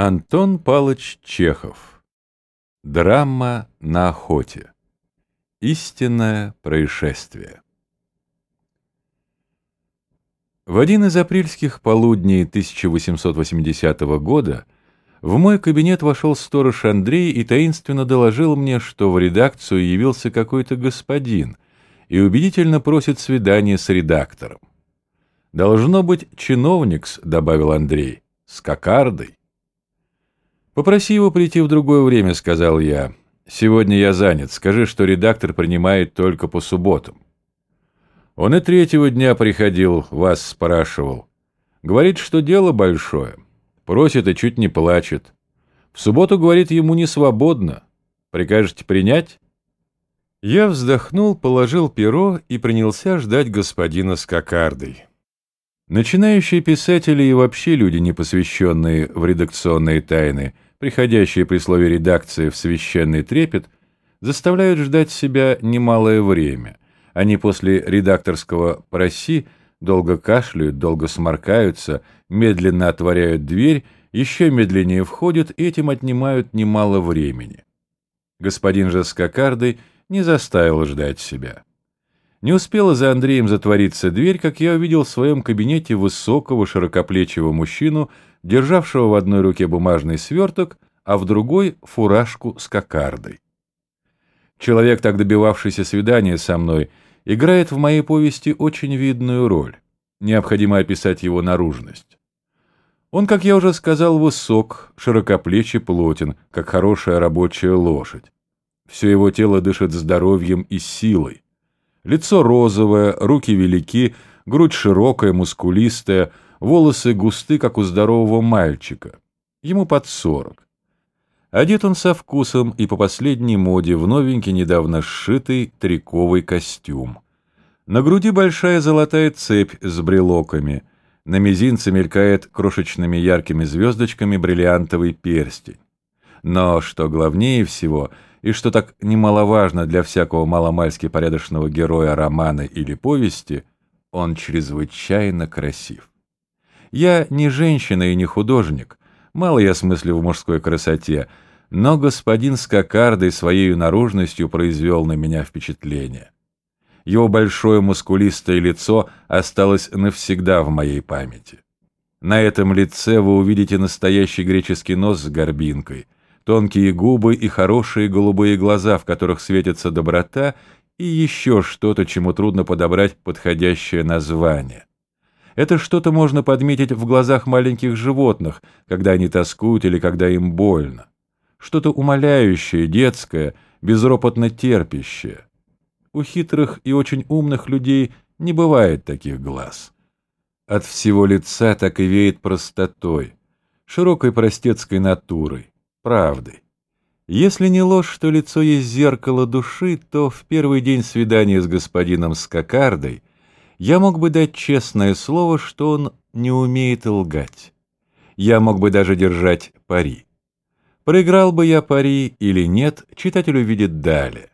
Антон Палыч Чехов. Драма на охоте. Истинное происшествие. В один из апрельских полудней 1880 года в мой кабинет вошел сторож Андрей и таинственно доложил мне, что в редакцию явился какой-то господин и убедительно просит свидания с редактором. «Должно быть чиновник», — добавил Андрей, — «с кокардой». «Попроси его прийти в другое время», — сказал я. «Сегодня я занят. Скажи, что редактор принимает только по субботам». Он и третьего дня приходил, вас спрашивал. Говорит, что дело большое. Просит и чуть не плачет. В субботу, говорит, ему не свободно. Прикажете принять? Я вздохнул, положил перо и принялся ждать господина с кокардой. Начинающие писатели и вообще люди, не посвященные в редакционные тайны — приходящие при слове «редакция» в священный трепет, заставляют ждать себя немалое время. Они после редакторского «проси» долго кашляют, долго сморкаются, медленно отворяют дверь, еще медленнее входят и этим отнимают немало времени. Господин же с кокардой не заставил ждать себя. Не успела за Андреем затвориться дверь, как я увидел в своем кабинете высокого широкоплечего мужчину, державшего в одной руке бумажный сверток, а в другой — фуражку с кокардой. Человек, так добивавшийся свидания со мной, играет в моей повести очень видную роль. Необходимо описать его наружность. Он, как я уже сказал, высок, широкоплечий плотен, как хорошая рабочая лошадь. Все его тело дышит здоровьем и силой. Лицо розовое, руки велики, грудь широкая, мускулистая, волосы густы, как у здорового мальчика. Ему под сорок. Одет он со вкусом и по последней моде в новенький, недавно сшитый триковый костюм. На груди большая золотая цепь с брелоками. На мизинце мелькает крошечными яркими звездочками бриллиантовый перстень. Но, что главнее всего — и что так немаловажно для всякого маломальски порядочного героя романа или повести, он чрезвычайно красив. Я не женщина и не художник, мало я смыслю в мужской красоте, но господин с кокардой своей наружностью произвел на меня впечатление. Его большое мускулистое лицо осталось навсегда в моей памяти. На этом лице вы увидите настоящий греческий нос с горбинкой — тонкие губы и хорошие голубые глаза, в которых светится доброта, и еще что-то, чему трудно подобрать подходящее название. Это что-то можно подметить в глазах маленьких животных, когда они тоскуют или когда им больно. Что-то умоляющее, детское, безропотно терпящее. У хитрых и очень умных людей не бывает таких глаз. От всего лица так и веет простотой, широкой простецкой натурой правдой. Если не ложь, что лицо есть зеркало души, то в первый день свидания с господином Скакардой я мог бы дать честное слово, что он не умеет лгать. Я мог бы даже держать пари. Проиграл бы я пари или нет, читатель увидит далее.